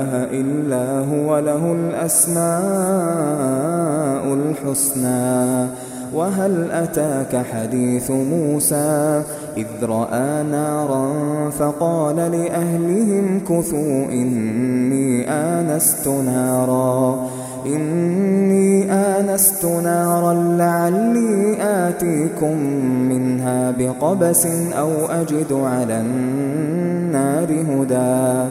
إله إلا هو له الأسماء الحسنى. وهل أتاك حديث موسى؟ إذ رأى نارا فقال لأهلهم كثوا إني آنست نارا. إني آنست نارا لعلي آتيكم منها بقبس أو أجد على النار هدى.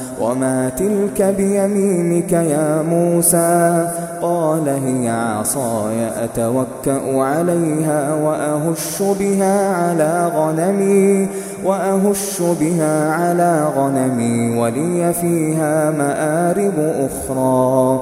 وما تلك بيمينك يا موسى قال هي عصاي أتوكأ عليها وأهش بها على غنمي وأهش بها على غنمي ولي فيها مآرب أخرى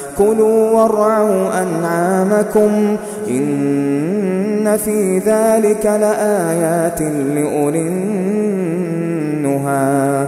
كلوا وارعوا أنعامكم إن في ذلك لآيات لأولي النهى.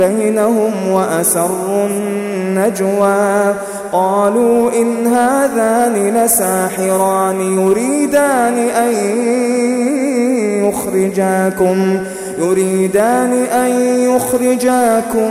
بينهم وأسروا النجوى قالوا إن هذان لساحران يريدان أن يخرجاكم يريدان أن يخرجاكم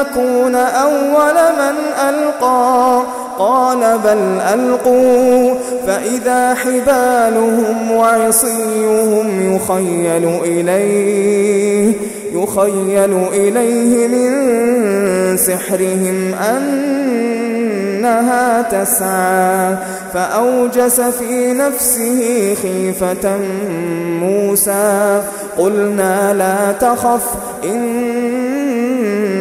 نكون أول من ألقى. قال بل ألقوا. فإذا حبالهم وعصيهم يخيل إليه يخيل إليه من سحرهم أنها تسعى. فأوجس في نفسه خيفة موسى. قلنا لا تخف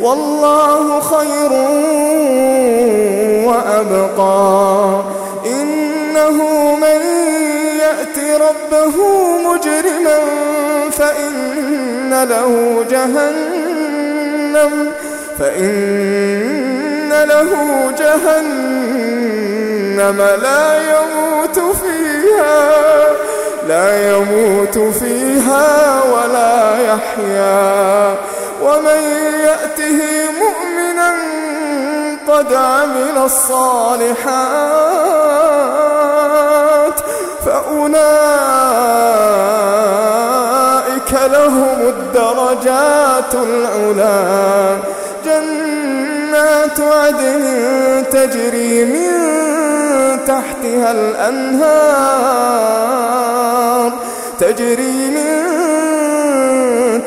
والله خير وأبقى. إنه من يأت ربه مجرما فإن له جهنم فإن له جهنم لا يموت فيها لا يموت فيها ولا يحيا. ومن يأته مؤمنا قد عمل الصالحات فأولئك لهم الدرجات العلا. جنات عدن تجري من تحتها الأنهار تجري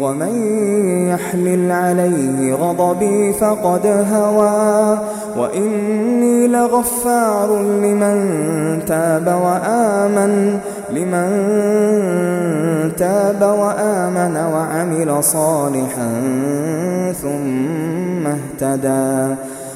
ومن يحلل عليه غضبي فقد هوى. وإني لغفار لمن تاب وآمن لمن تاب وآمن وعمل صالحا ثم اهتدى.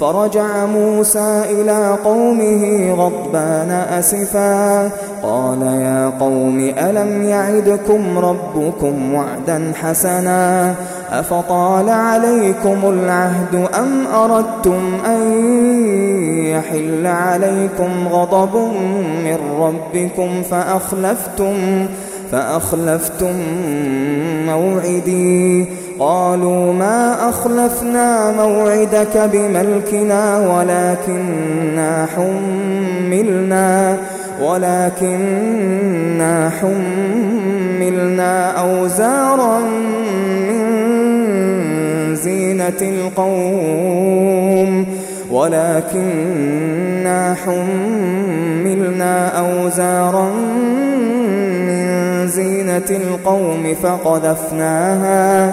فرجع موسى إلى قومه غضبان أسفا. قال يا قوم ألم يعدكم ربكم وعدا حسنا؟ أفطال عليكم العهد أم أردتم أن يحل عليكم غضب من ربكم فأخلفتم فأخلفتم موعدي؟ قالوا ما أخلفنا موعدك بملكنا ولكننا حملنا ولكننا حملنا أوزارا من زينة القوم ولكننا حملنا أوزارا من زينة القوم فقذفناها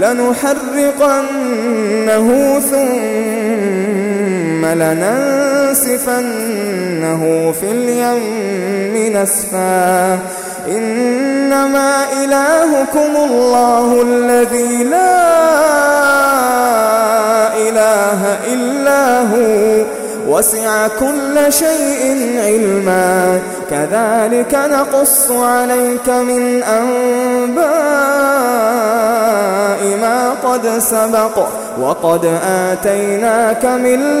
لنحرقنه ثم لننسفنه في اليم نسفا. إنما إلهكم الله الذي لا إله إلا هو. وسع كل شيء علما. كذلك نقص عليك من أنباء ما قد سبق. وقد آتيناك من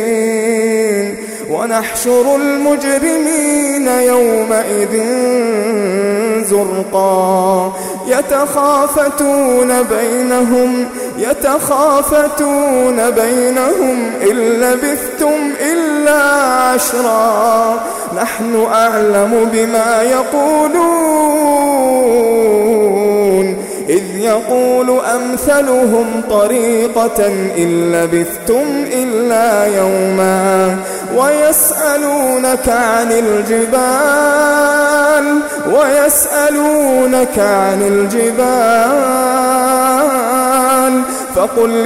ونحشر المجرمين يومئذ زرقا. يتخافتون بينهم يتخافتون بينهم إن لبثتم إلا عشرا. نحن أعلم بما يقولون. يقول أمثلهم طريقة إن لبثتم إلا يوما ويسألونك عن الجبال ويسألونك عن الجبال فقل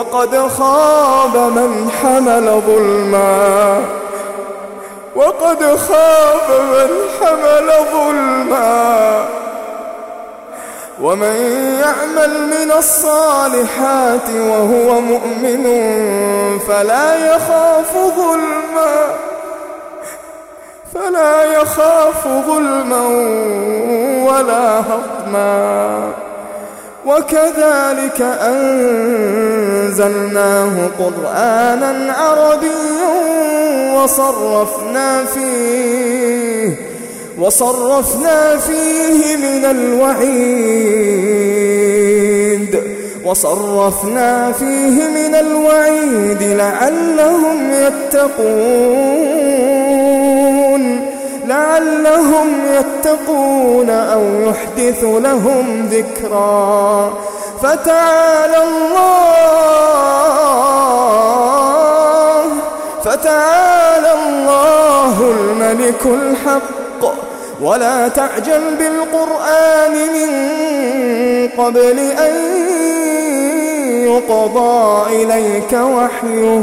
وقد خاب من حمل ظلما. وقد خاب من حمل ظلما. ومن يعمل من الصالحات وهو مؤمن فلا يخاف ظلما. فلا يخاف ظلما ولا هضما. وكذلك أنزلناه قرآنا عربيا وصرفنا فيه وصرفنا فيه من الوعيد وصرفنا فيه من الوعيد لعلهم يتقون. لعلهم يتقون أو يحدث لهم ذكرا. فتعالى الله فتعالى الله الملك الحق. ولا تعجل بالقرآن من قبل أن يقضى إليك وحيه.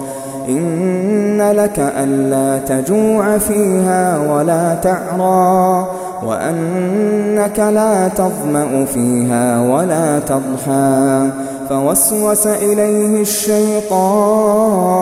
إن لك ألا تجوع فيها ولا تعرى وأنك لا تظمأ فيها ولا تضحى فوسوس إليه الشيطان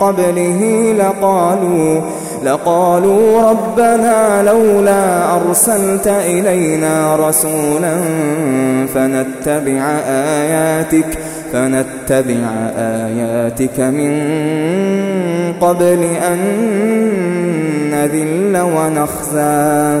قبله لقالوا لقالوا ربنا لولا أرسلت إلينا رسولا فنتبع آياتك فنتبع آياتك من قبل أن نذل ونخزى.